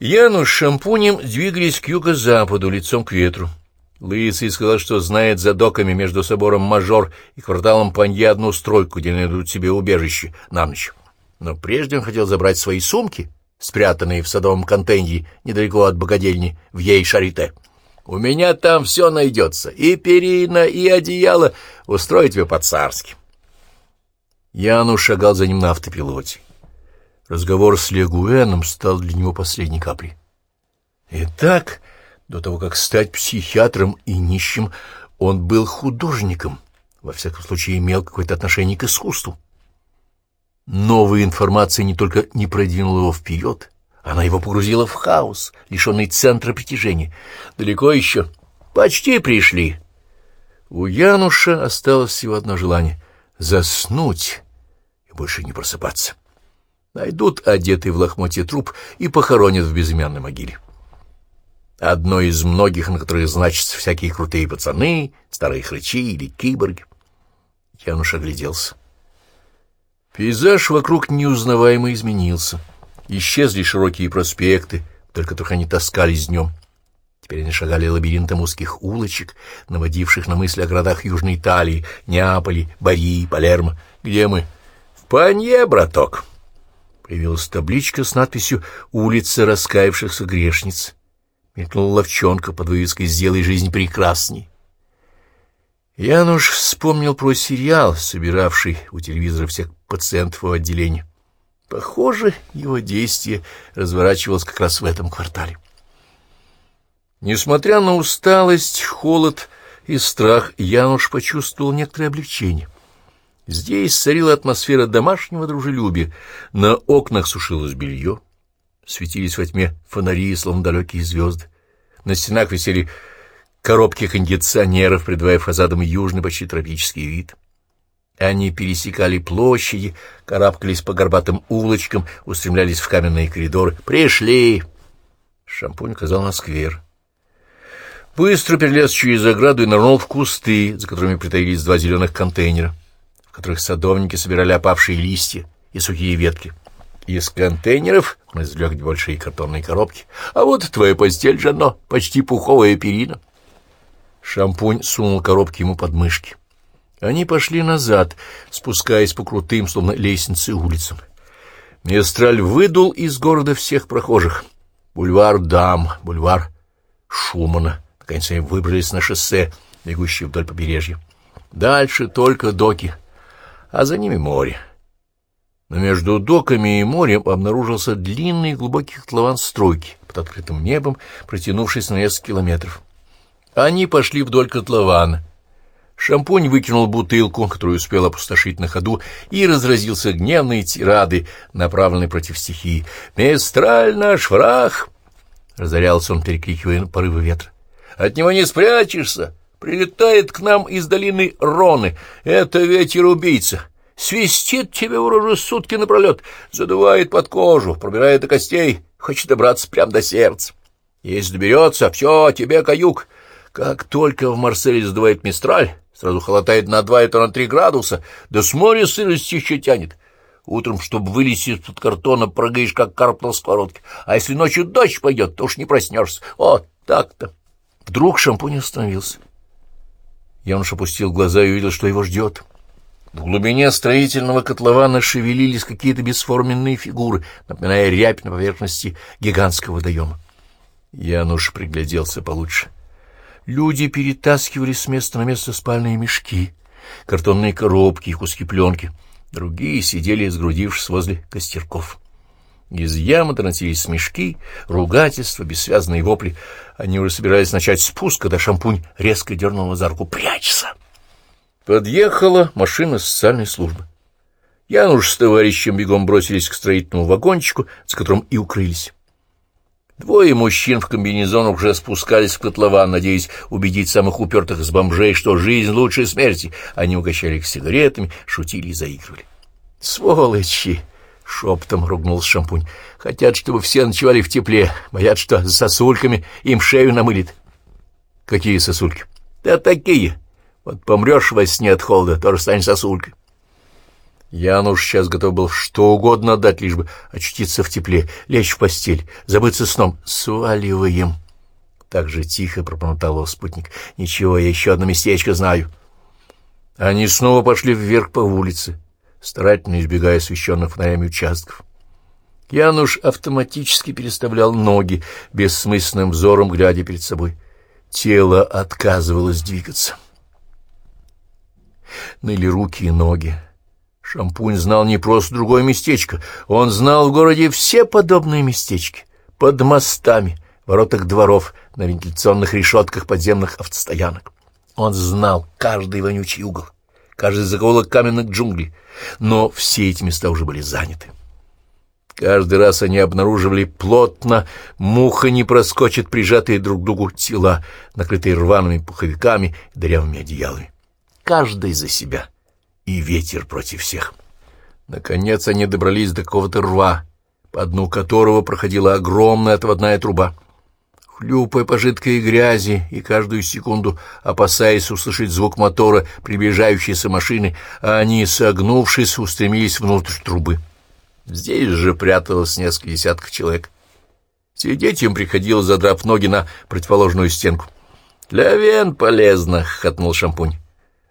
Яну с шампунем двигались к юго-западу, лицом к ветру. Лысый сказал, что знает за доками между собором Мажор и кварталом Панье одну стройку, где найдут себе убежище на ночь. Но прежде он хотел забрать свои сумки, спрятанные в садовом контейнере недалеко от богадельни в Ей-Шарите. «У меня там все найдется, и перина, и одеяло, устроить тебе по-царски». Яну шагал за ним на автопилоте. Разговор с Легуэном стал для него последней каплей. Итак, до того, как стать психиатром и нищим, он был художником, во всяком случае имел какое-то отношение к искусству. Новая информация не только не продвинула его вперед, она его погрузила в хаос, лишенный центра притяжения. Далеко еще? Почти пришли. У Януша осталось всего одно желание — заснуть и больше не просыпаться. Найдут одетый в лохмотье труп и похоронят в безымянной могиле. Одно из многих, на которых значатся всякие крутые пацаны, старые хрычи или киборги. Януш огляделся. Пейзаж вокруг неузнаваемо изменился. Исчезли широкие проспекты, вдоль которых они таскались днем. Теперь они шагали лабиринтом узких улочек, наводивших на мысли о городах Южной Италии, Неаполе, Бари, Палермо. Где мы? В Панье, браток. Появилась табличка с надписью «Улица раскаявшихся грешниц». Мелькнула ловчонка под вывеской «Сделай жизнь прекрасней». Януш вспомнил про сериал, собиравший у телевизора всех пациентов в отделении. Похоже, его действие разворачивалось как раз в этом квартале. Несмотря на усталость, холод и страх, Януш почувствовал некоторое облегчение — Здесь царила атмосфера домашнего дружелюбия, на окнах сушилось белье, светились во тьме фонари, словно далекие звезды. На стенах висели коробки кондиционеров, придавая фасадам южный, почти тропический вид. Они пересекали площади, карабкались по горбатым улочкам, устремлялись в каменные коридоры. «Пришли!» Шампунь указал на сквер. Быстро перелез через ограду и нырнул в кусты, за которыми притаились два зеленых контейнера в которых садовники собирали опавшие листья и сухие ветки. Из контейнеров он извлек большие картонные коробки. А вот твоя постель, Жанно, почти пуховая перина. Шампунь сунул коробки ему под мышки. Они пошли назад, спускаясь по крутым, словно лестницы, улицам. Мистраль выдул из города всех прохожих. Бульвар Дам, бульвар Шумана. Наконец они выбрались на шоссе, бегущее вдоль побережья. Дальше только доки — а за ними море. Но между доками и морем обнаружился длинный глубокий котлован стройки под открытым небом, протянувшись на несколько километров. Они пошли вдоль котлована. Шампунь выкинул бутылку, которую успел опустошить на ходу, и разразился гневной тирадой, направленной против стихии. «Мистраль наш враг!» — разорялся он, перекрикивая порывы ветра. «От него не спрячешься!» Прилетает к нам из долины Роны. Это ветер-убийца. Свистит тебе в рожу сутки напролет, задувает под кожу, пробирает до костей, хочет добраться прямо до сердца. Если доберется, все, тебе каюк. Как только в Марселе задувает мистраль, сразу холодает на два, это на три градуса, да с моря сырости еще тянет. Утром, чтобы вылезти из-под картона, прыгаешь, как карп на сковородке. А если ночью дождь пойдет, то уж не проснешься. Вот так-то. Вдруг шампунь остановился. Януш опустил глаза и увидел, что его ждет. В глубине строительного котлована шевелились какие-то бесформенные фигуры, напоминая рябь на поверхности гигантского водоема. Януш пригляделся получше. Люди перетаскивали с места на место спальные мешки, картонные коробки и куски пленки. Другие сидели, сгрудившись возле костерков. Из ямы доносились смешки, ругательства, бессвязные вопли. Они уже собирались начать спуск, когда шампунь резко дернул за руку. «Прячься!» Подъехала машина социальной службы. Януш с товарищем бегом бросились к строительному вагончику, с которым и укрылись. Двое мужчин в комбинезонах уже спускались в котлован, надеясь убедить самых упертых из бомжей, что жизнь лучше смерти. Они угощали их сигаретами, шутили и заигрывали. «Сволочи!» Шепотом ругнулся шампунь. Хотят, чтобы все ночевали в тепле. Боятся, что с сосульками им шею намылит. Какие сосульки? Да такие. Вот помрешь во сне от холода, тоже станешь сосулькой. Януш сейчас готов был что угодно отдать, лишь бы очутиться в тепле, лечь в постель, забыться сном. «Сваливаем!» Так же тихо пробормотал спутник. «Ничего, я еще одно местечко знаю». Они снова пошли вверх по улице, старательно избегая освещенных фонарями участков. Януш автоматически переставлял ноги, бессмысленным взором глядя перед собой. Тело отказывалось двигаться. Ныли руки и ноги. Шампунь знал не просто другое местечко, он знал в городе все подобные местечки. Под мостами, воротах дворов, на вентиляционных решетках подземных автостоянок. Он знал каждый вонючий угол, каждый закоулок каменных джунглей, но все эти места уже были заняты. Каждый раз они обнаруживали плотно, муха не проскочит прижатые друг к другу тела, накрытые рваными пуховиками и дырявыми одеялами. Каждый за себя, и ветер против всех. Наконец они добрались до какого-то рва, по дну которого проходила огромная отводная труба. Хлюпая по жидкой грязи и каждую секунду опасаясь услышать звук мотора приближающейся машины, они, согнувшись, устремились внутрь трубы. Здесь же пряталось несколько десятков человек. Сидеть им приходилось, задрав ноги на противоположную стенку. «Для вен полезно!» — хохотнул шампунь.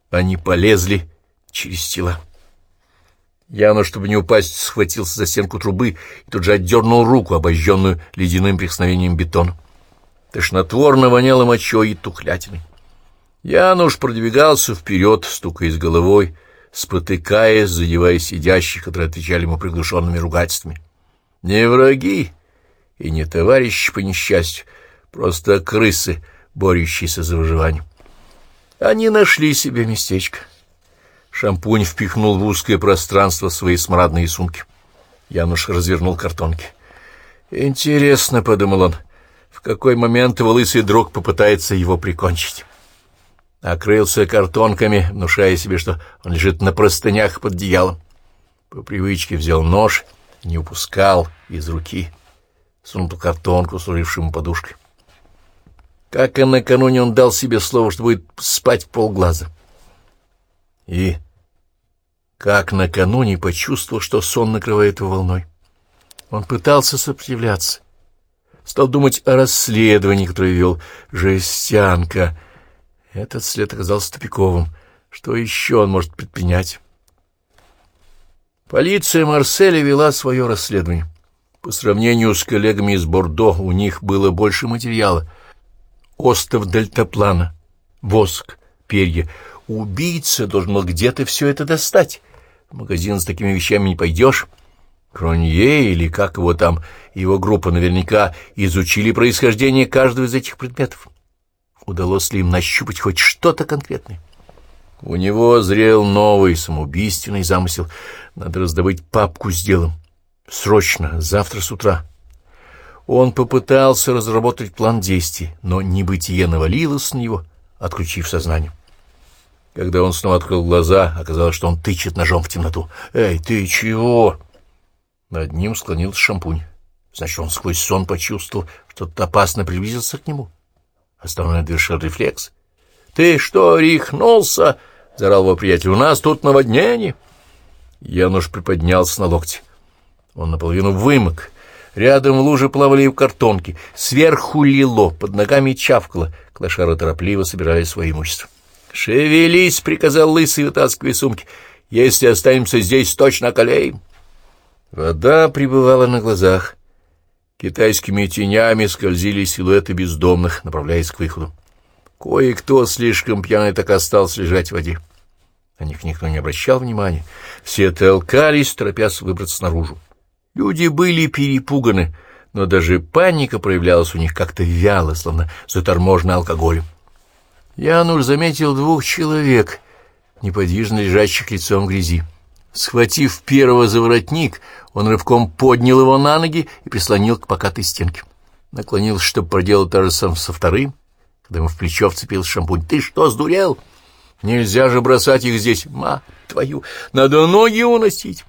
Они полезли через тела. Яну, чтобы не упасть, схватился за стенку трубы и тут же отдернул руку, обожженную ледяным прикосновением бетона. Тошнотворно воняло мочой и тухлятиной. Януш продвигался вперед, стукаясь головой, спотыкаясь, задевая сидящих, которые отвечали ему приглушенными ругательствами. Не враги и не товарищи по несчастью, просто крысы, борющиеся за выживание. Они нашли себе местечко. Шампунь впихнул в узкое пространство свои смрадные сумки. Януш развернул картонки. «Интересно», — подумал он, — «в какой момент его лысый друг попытается его прикончить?» Окрылся картонками, внушая себе, что он лежит на простынях под одеялом. По привычке взял нож, не упускал из руки, сунул картонку, служившему подушкой. Как и накануне он дал себе слово, что будет спать полглаза. И как накануне почувствовал, что сон накрывает его волной. Он пытался сопротивляться. Стал думать о расследовании, которое вел жестянка — этот след оказался тупиковым. Что еще он может предпринять? Полиция Марселя вела свое расследование. По сравнению с коллегами из Бордо у них было больше материала. Остов дельтаплана, воск, перья. Убийца должен был где-то все это достать. В магазин с такими вещами не пойдешь. Кронье или как его там, его группа наверняка изучили происхождение каждого из этих предметов удалось ли им нащупать хоть что-то конкретное. У него зрел новый самоубийственный замысел. Надо раздобыть папку с делом. Срочно, завтра с утра. Он попытался разработать план действий, но небытие навалилось на него, отключив сознание. Когда он снова открыл глаза, оказалось, что он тычет ножом в темноту. «Эй, ты чего?» Над ним склонился шампунь. Значит, он сквозь сон почувствовал, что то опасно приблизился к нему. Основной совершил рефлекс. «Ты что, рехнулся?» — зарал его приятель. «У нас тут наводнение!» Януш приподнялся на локте. Он наполовину вымок. Рядом в луже плавали в картонки. Сверху лило, под ногами чавкало. Клашара торопливо собирали свое имущество. «Шевелись!» — приказал лысый, вытаскивая сумки. «Если останемся здесь, точно околеем!» Вода прибывала на глазах. Китайскими тенями скользили силуэты бездомных, направляясь к выходу. Кое-кто слишком пьяный так остался лежать в воде. На них никто не обращал внимания. Все толкались, торопясь выбраться наружу. Люди были перепуганы, но даже паника проявлялась у них как-то вяло, словно заторможена алкоголем. Януш заметил двух человек, неподвижно лежащих лицом в грязи. Схватив первого за воротник, он рывком поднял его на ноги и прислонил к покатой стенке. Наклонился, чтобы проделать то же самое со вторым, когда ему в плечо вцепился шампунь. «Ты что, сдурел? Нельзя же бросать их здесь, ма твою! Надо ноги уносить!»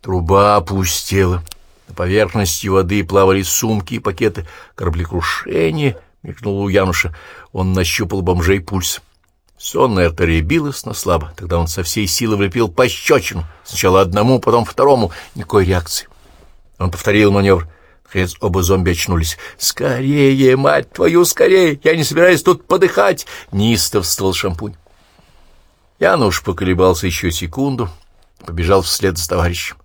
Труба опустела. На поверхности воды плавали сумки и пакеты. Кораблекрушение мелькнуло у Януша. Он нащупал бомжей пульс. Сонная артерия билась, но слабо. Тогда он со всей силы влепил пощечину. Сначала одному, потом второму. Никакой реакции. Он повторил маневр. Наконец оба зомби очнулись. «Скорее, мать твою, скорее! Я не собираюсь тут подыхать!» Неистовствовал шампунь. Януш поколебался еще секунду, побежал вслед за товарищем.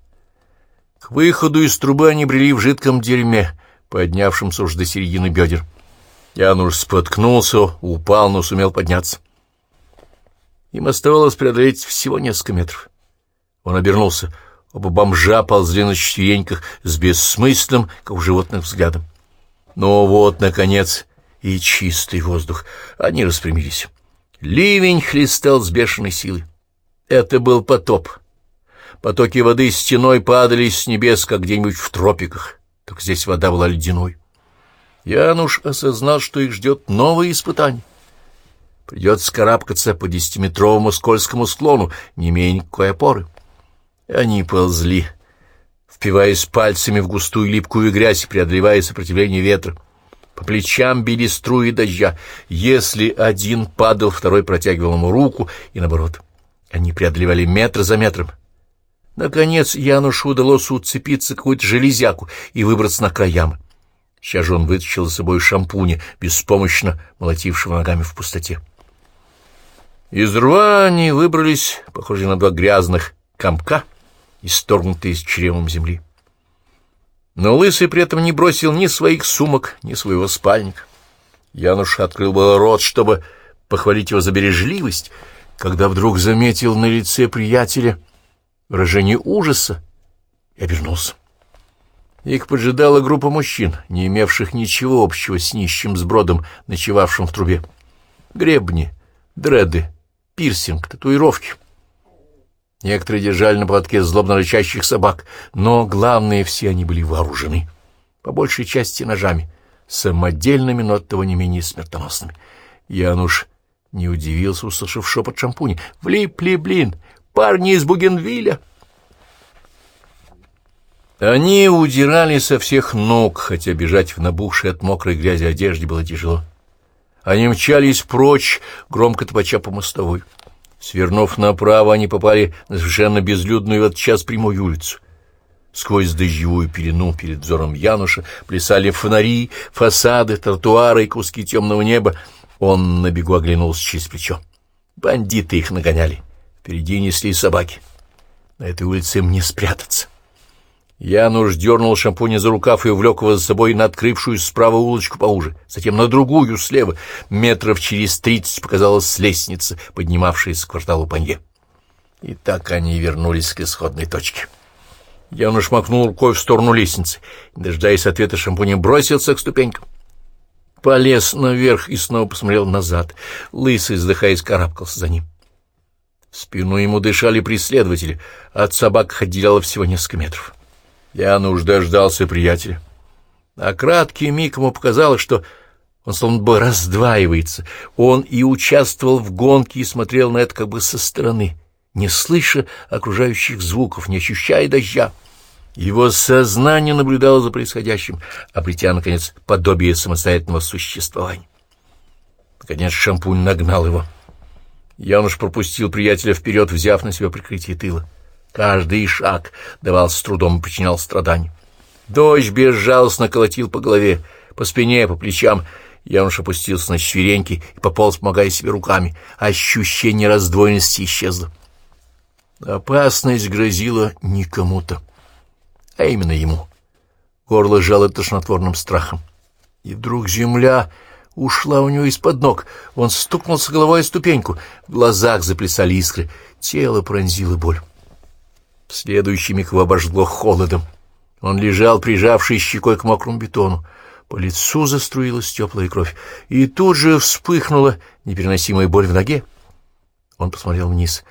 К выходу из трубы они брели в жидком дерьме, поднявшемся уж до середины бедер. Януш споткнулся, упал, но сумел подняться. Им оставалось преодолеть всего несколько метров. Он обернулся. Оба бомжа ползли на четвереньках с бессмысленным, как у животных, взглядом. Но вот, наконец, и чистый воздух. Они распрямились. Ливень хлестал с бешеной силой. Это был потоп. Потоки воды стеной падали с небес, как где-нибудь в тропиках. Только здесь вода была ледяной. Януш осознал, что их ждет новое испытание. Придется карабкаться по десятиметровому скользкому склону, не имея никакой опоры. Они ползли, впиваясь пальцами в густую липкую грязь, преодолевая сопротивление ветра. По плечам били струи дождя. Если один падал, второй протягивал ему руку, и наоборот. Они преодолевали метр за метром. Наконец Янушу удалось уцепиться какую-то железяку и выбраться на край ямы. Сейчас же он вытащил за собой шампуня, беспомощно молотившего ногами в пустоте. Из рва они выбрались, похожие на два грязных комка, исторгнутые из чревом земли. Но Лысый при этом не бросил ни своих сумок, ни своего спальника. Януш открыл был рот, чтобы похвалить его за бережливость, когда вдруг заметил на лице приятеля выражение ужаса и обернулся. Их поджидала группа мужчин, не имевших ничего общего с нищим сбродом, ночевавшим в трубе. Гребни, дреды, пирсинг, татуировки. Некоторые держали на поводке злобно рычащих собак, но главные все они были вооружены, по большей части ножами, самодельными, но оттого не менее смертоносными. Януш не удивился, услышав шепот шампуня. «Влипли, блин! Парни из Бугенвилля!» Они удирали со всех ног, хотя бежать в набухшей от мокрой грязи одежде было тяжело. Они мчались прочь, громко топача по мостовой. Свернув направо, они попали на совершенно безлюдную в этот час прямую улицу. Сквозь дождевую пелену перед взором Януша плясали фонари, фасады, тротуары и куски темного неба. Он на бегу оглянулся через плечо. Бандиты их нагоняли. Впереди несли собаки. На этой улице им не спрятаться. Януш дернул шампуня за рукав и увлек его за собой на открывшую справа улочку поуже, затем на другую слева. Метров через тридцать показалась лестница, поднимавшаяся к кварталу Панье. И так они вернулись к исходной точке. Януш макнул рукой в сторону лестницы, дожидаясь ответа шампуня, бросился к ступенькам. Полез наверх и снова посмотрел назад. Лысый, вздыхаясь, карабкался за ним. В спину ему дышали преследователи, от собак отделяло всего несколько метров. Януш дождался приятеля. А краткий миг ему показалось, что он словно бы раздваивается. Он и участвовал в гонке и смотрел на это как бы со стороны, не слыша окружающих звуков, не ощущая дождя. Его сознание наблюдало за происходящим, обретя, наконец, подобие самостоятельного существования. Наконец шампунь нагнал его. Януш пропустил приятеля вперед, взяв на себя прикрытие тыла. Каждый шаг давал с трудом и причинял страдания. Дождь безжалостно колотил по голове, по спине, по плечам. Януш опустился на четвереньки и пополз, помогая себе руками. Ощущение раздвоенности исчезло. Опасность грозила не кому-то, а именно ему. Горло жало тошнотворным страхом. И вдруг земля ушла у него из-под ног. Он стукнулся головой о ступеньку. В глазах заплясали искры. Тело пронзило боль. Следующий миг обожгло холодом. Он лежал, прижавший щекой к мокрому бетону. По лицу заструилась теплая кровь, и тут же вспыхнула непереносимая боль в ноге. Он посмотрел вниз.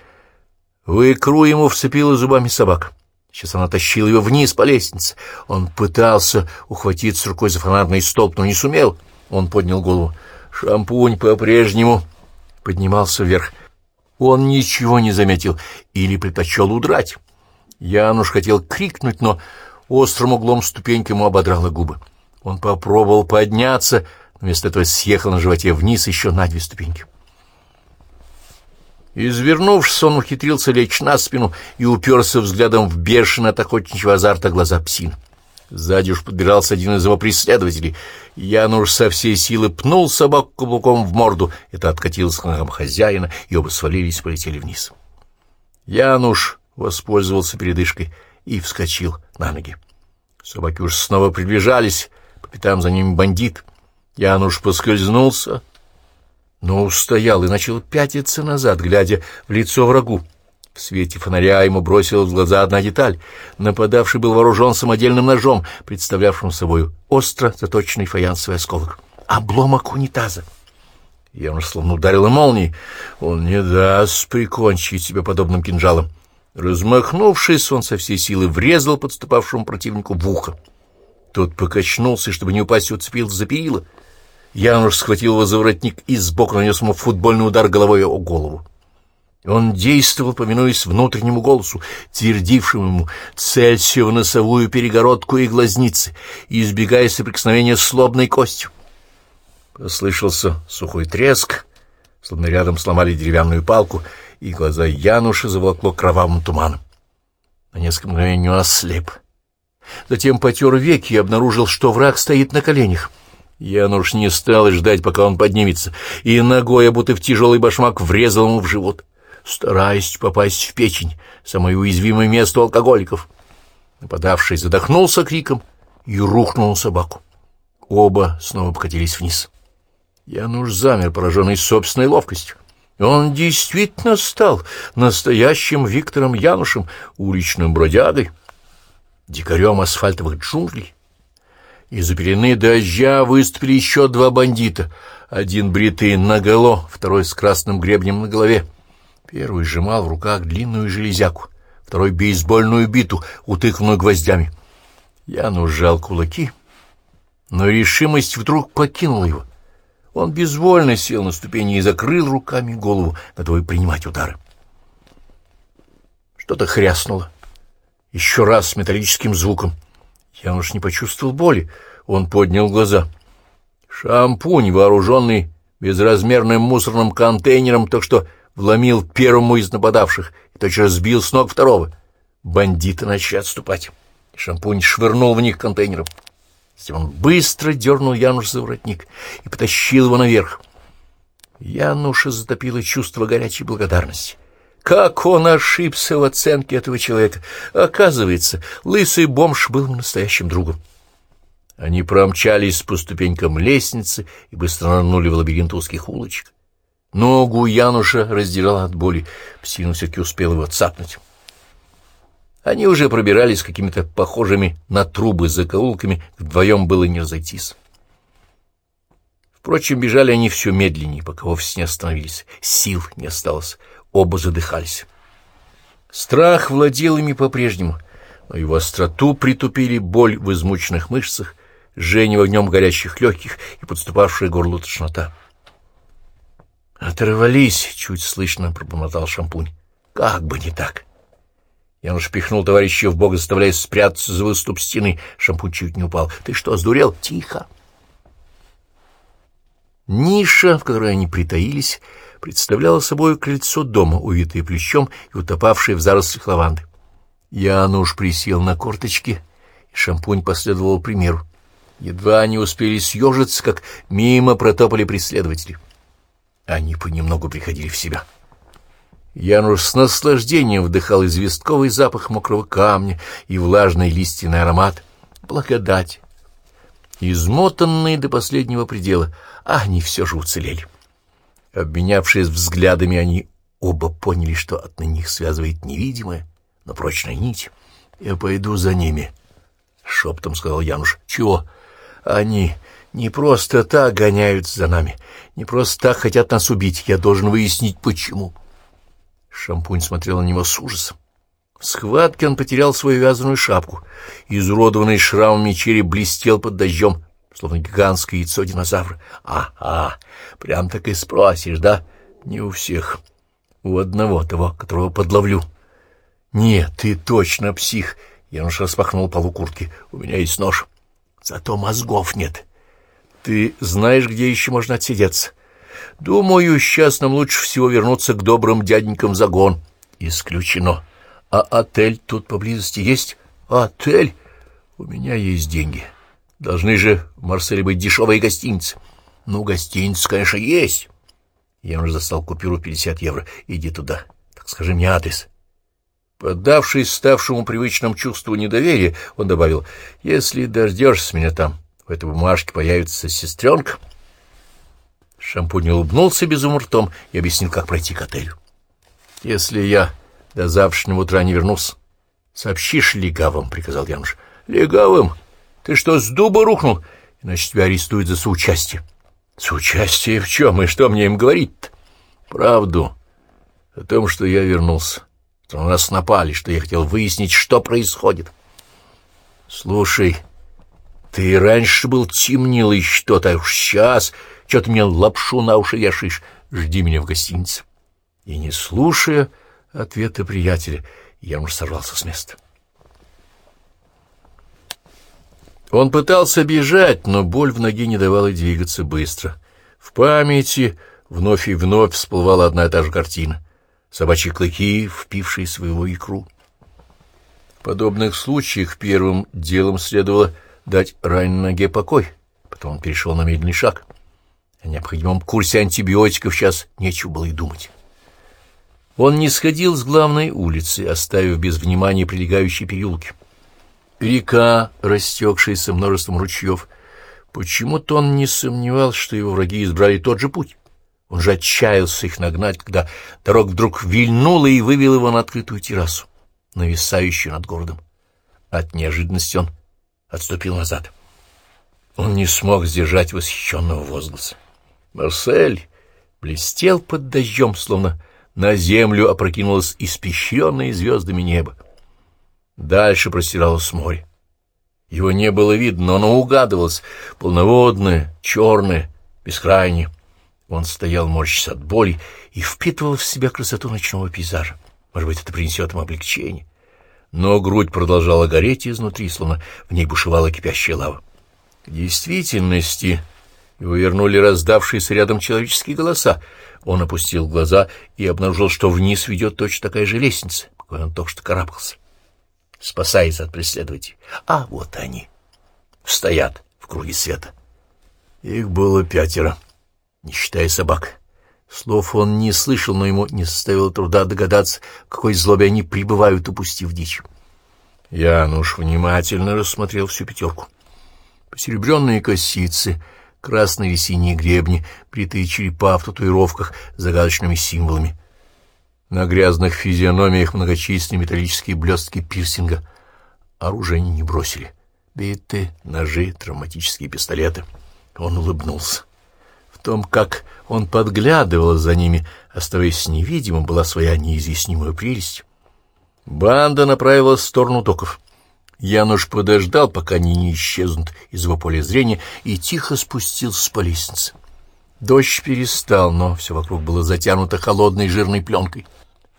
В икру ему вцепила зубами собак. Сейчас она тащила его вниз по лестнице. Он пытался ухватиться рукой за фонарный столб, но не сумел. Он поднял голову. Шампунь по-прежнему поднимался вверх. Он ничего не заметил или предпочел удрать. Януш хотел крикнуть, но острым углом ступеньки ему ободрало губы. Он попробовал подняться, вместо этого съехал на животе вниз еще на две ступеньки. Извернувшись, он ухитрился лечь на спину и уперся взглядом в бешено от охотничьего азарта глаза псин. Сзади уж подбирался один из его преследователей. Януш со всей силы пнул собаку каблуком в морду. Это откатилось к ногам хозяина, и оба свалились и полетели вниз. Януш воспользовался передышкой и вскочил на ноги. Собаки уж снова приближались, по пятам за ними бандит. Януш поскользнулся, но устоял и начал пятиться назад, глядя в лицо врагу. В свете фонаря ему бросилась в глаза одна деталь. Нападавший был вооружен самодельным ножом, представлявшим собой остро заточенный фаянсовый осколок. Обломок унитаза. Я уже словно ударила молнией. Он не даст прикончить себя подобным кинжалом. Размахнувшись, он со всей силы врезал подступавшему противнику в ухо. Тот покачнулся, чтобы не упасть, уцепился за перила. Януш схватил его за воротник и сбоку нанес ему футбольный удар головой о голову. Он действовал, повинуясь внутреннему голосу, твердившему ему «целься в носовую перегородку и глазницы, избегая соприкосновения с лобной костью». Послышался сухой треск, словно рядом сломали деревянную палку, и глаза Януша заволокло кровавым туманом. На несколько мгновений он ослеп. Затем потер веки и обнаружил, что враг стоит на коленях. Януш не стал ждать, пока он поднимется, и ногой, будто в тяжелый башмак, врезал ему в живот стараясь попасть в печень, самое уязвимое место алкоголиков. Нападавший задохнулся криком и рухнул на собаку. Оба снова покатились вниз. Януш замер, пораженный собственной ловкостью. Он действительно стал настоящим Виктором Янушем, уличным бродягой, дикарем асфальтовых джунглей. Из-за пелены дождя выступили еще два бандита. Один бритый наголо, второй с красным гребнем на голове. Первый сжимал в руках длинную железяку, второй — бейсбольную биту, утыканную гвоздями. Я сжал кулаки, но решимость вдруг покинула его. Он безвольно сел на ступени и закрыл руками голову, готовый принимать удары. Что-то хряснуло. Еще раз с металлическим звуком. Януш не почувствовал боли. Он поднял глаза. Шампунь, вооруженный безразмерным мусорным контейнером, так что вломил первому из нападавших и тотчас сбил с ног второго. Бандиты начали отступать. Шампунь швырнул в них контейнером. Он быстро дернул Януша за воротник и потащил его наверх. Януша затопило чувство горячей благодарности. Как он ошибся в оценке этого человека! Оказывается, лысый бомж был настоящим другом. Они промчались по ступенькам лестницы и быстро нырнули в лабиринт узких улочек. Ногу Януша раздирала от боли. Псина все-таки успел его цапнуть. Они уже пробирались какими-то похожими на трубы закоулками, вдвоем было не разойтись. Впрочем, бежали они все медленнее, пока вовсе не остановились. Сил не осталось, оба задыхались. Страх владел ими по-прежнему, но его остроту притупили боль в измученных мышцах, жжение в огнем горящих легких и подступавшая горло тошнота. «Оторвались!» — чуть слышно пробормотал шампунь. «Как бы не так!» Януш пихнул товарища в бок, заставляя спрятаться за выступ стены. Шампунь чуть не упал. «Ты что, сдурел? Тихо!» Ниша, в которой они притаились, представляла собой крыльцо дома, увитое плечом и утопавшее в зарослях лаванды. Януш присел на корточки, и шампунь последовал примеру. Едва они успели съежиться, как мимо протопали преследователи. Они понемногу приходили в себя. Януш с наслаждением вдыхал известковый запах мокрого камня и влажный лиственный аромат. Благодать! Измотанные до последнего предела, они все же уцелели. Обменявшись взглядами, они оба поняли, что от них связывает невидимая, но прочная нить. «Я пойду за ними», — шептом сказал Януш. «Чего? Они не просто так гоняются за нами, не просто так хотят нас убить. Я должен выяснить, почему. Шампунь смотрел на него с ужасом. В схватке он потерял свою вязаную шапку. Изуродованный шрамами череп блестел под дождем, словно гигантское яйцо динозавра. А, а, прям так и спросишь, да? Не у всех. У одного того, которого подловлю. Нет, ты точно псих. Януш распахнул полу куртки. У меня есть нож. Зато мозгов нет. Ты знаешь, где еще можно отсидеться? Думаю, сейчас нам лучше всего вернуться к добрым дяденькам загон. Исключено. А отель тут поблизости есть? Отель? У меня есть деньги. Должны же в Марселе быть дешевые гостиницы. Ну, гостиница, конечно, есть. Я уже достал купюру 50 евро. Иди туда. Так скажи мне адрес. Поддавшись ставшему привычному чувству недоверия, он добавил, «Если дождешься меня там, в этой бумажке появится сестренка». Шампунь улыбнулся безумным ртом и объяснил, как пройти к отелю. «Если я до завтрашнего утра не вернусь, сообщишь легавым», — приказал Януш. «Легавым? Ты что, с дуба рухнул? Иначе тебя арестуют за соучастие». «Соучастие в чем? И что мне им говорить-то?» «Правду. О том, что я вернулся, что на нас напали, что я хотел выяснить, что происходит». «Слушай, ты раньше был темнилый что-то, а уж сейчас что ты мне лапшу на уши вешаешь? Жди меня в гостинице». И не слушая ответа приятеля, я уже сорвался с места. Он пытался бежать, но боль в ноге не давала двигаться быстро. В памяти вновь и вновь всплывала одна и та же картина. Собачьи клыки, впившие своего икру. В подобных случаях первым делом следовало дать раненой ноге покой. Потом он перешел на медленный шаг. О необходимом курсе антибиотиков сейчас нечего было и думать. Он не сходил с главной улицы, оставив без внимания прилегающие переулки. Река, растекшаяся множеством ручьев. Почему-то он не сомневался, что его враги избрали тот же путь. Он же отчаялся их нагнать, когда дорога вдруг вильнула и вывел его на открытую террасу, нависающую над городом. От неожиданности он отступил назад. Он не смог сдержать восхищенного возгласа. Марсель блестел под дождем, словно на землю опрокинулось испещренное звездами небо. Дальше простиралось море. Его не было видно, но оно угадывалось, полноводное, черное, бескрайнее. Он стоял, морщась от боли, и впитывал в себя красоту ночного пейзажа. Может быть, это принесет ему облегчение. Но грудь продолжала гореть изнутри, словно в ней бушевала кипящая лава. В действительности его вернули раздавшиеся рядом человеческие голоса. Он опустил глаза и обнаружил, что вниз ведет точно такая же лестница, какой он только что карабкался спасаясь от преследователей. А вот они стоят в круге света. Их было пятеро, не считая собак. Слов он не слышал, но ему не составило труда догадаться, какой злобе они прибывают, упустив дичь. Януш внимательно рассмотрел всю пятерку. Посеребренные косицы, красные синие гребни, бритые черепа в татуировках с загадочными символами — на грязных физиономиях многочисленные металлические блестки пирсинга. Оружие они не бросили. Биты, ножи, травматические пистолеты. Он улыбнулся. В том, как он подглядывал за ними, оставаясь невидимым, была своя неизъяснимая прелесть. Банда направилась в сторону токов. Януш подождал, пока они не исчезнут из его поля зрения, и тихо спустился по лестнице. Дождь перестал, но все вокруг было затянуто холодной жирной пленкой.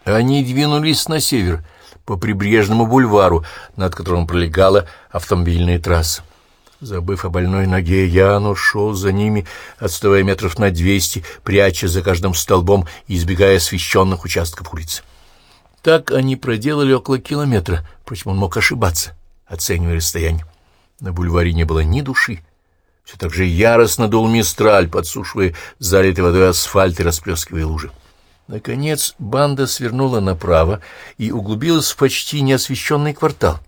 Они двинулись на север, по прибрежному бульвару, над которым пролегала автомобильная трасса. Забыв о больной ноге, Ян ушел за ними, отставая метров на двести, пряча за каждым столбом и избегая освещенных участков улицы. Так они проделали около километра, впрочем, он мог ошибаться, оценивая расстояние. На бульваре не было ни души. Все так же яростно дул мистраль, подсушивая залитый водой асфальт и расплескивая лужи. Наконец банда свернула направо и углубилась в почти неосвещенный квартал.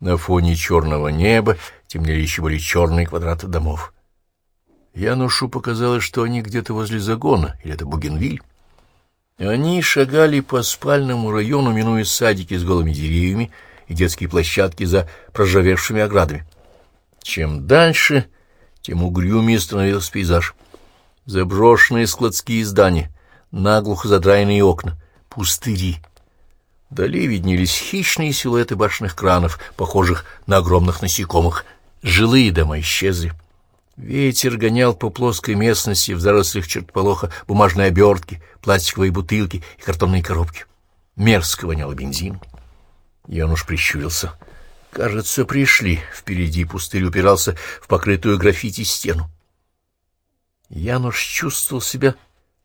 На фоне черного неба темнели еще более черные квадраты домов. Янушу показалось, что они где-то возле загона, или это Бугенвиль. Они шагали по спальному району, минуя садики с голыми деревьями и детские площадки за проржавевшими оградами. Чем дальше, тем угрюмее становился пейзаж. Заброшенные складские здания — наглухо задраенные окна, пустыри. Вдали виднелись хищные силуэты башенных кранов, похожих на огромных насекомых. Жилые дома исчезли. Ветер гонял по плоской местности в зарослях чертополоха бумажные обертки, пластиковые бутылки и картонные коробки. Мерзко воняло бензин. Уж прищурился. Кажется, пришли. Впереди пустырь упирался в покрытую граффити стену. Януш чувствовал себя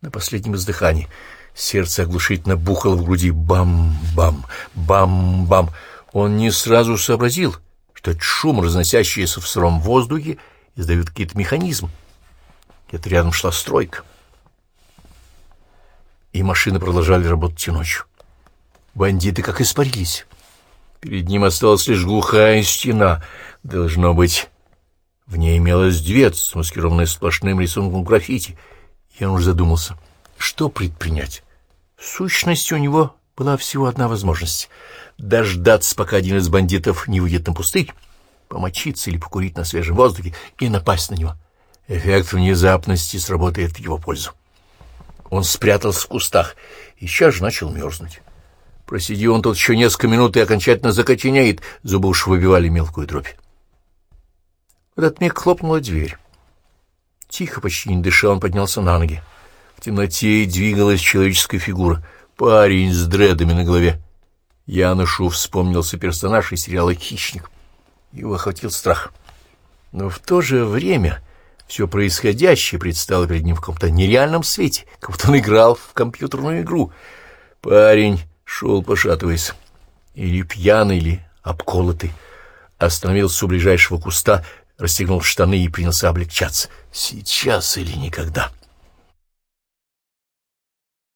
на последнем издыхании. Сердце оглушительно бухало в груди. Бам-бам, бам-бам. Он не сразу сообразил, что этот шум, разносящийся в сыром воздухе, издают какие-то механизмы. Это рядом шла стройка. И машины продолжали работать ночью. Бандиты как испарились. Перед ним осталась лишь глухая стена. Должно быть, в ней имелась дверь, смаскированная сплошным рисунком граффити. Я уже задумался, что предпринять. В сущности, у него была всего одна возможность — дождаться, пока один из бандитов не выйдет на пустырь, помочиться или покурить на свежем воздухе и напасть на него. Эффект внезапности сработает в его пользу. Он спрятался в кустах и сейчас же начал мерзнуть. Просидел он тут еще несколько минут и окончательно закоченеет, зубы уж выбивали мелкую дробь. В этот миг хлопнула дверь. Тихо, почти не дыша, он поднялся на ноги. В темноте двигалась человеческая фигура. Парень с дредами на голове. Яношу вспомнился персонаж из сериала «Хищник». Его охватил страх. Но в то же время все происходящее предстало перед ним в каком-то нереальном свете, как будто он играл в компьютерную игру. Парень шел, пошатываясь, или пьяный, или обколотый. Остановился у ближайшего куста, расстегнул штаны и принялся облегчаться. Сейчас или никогда. —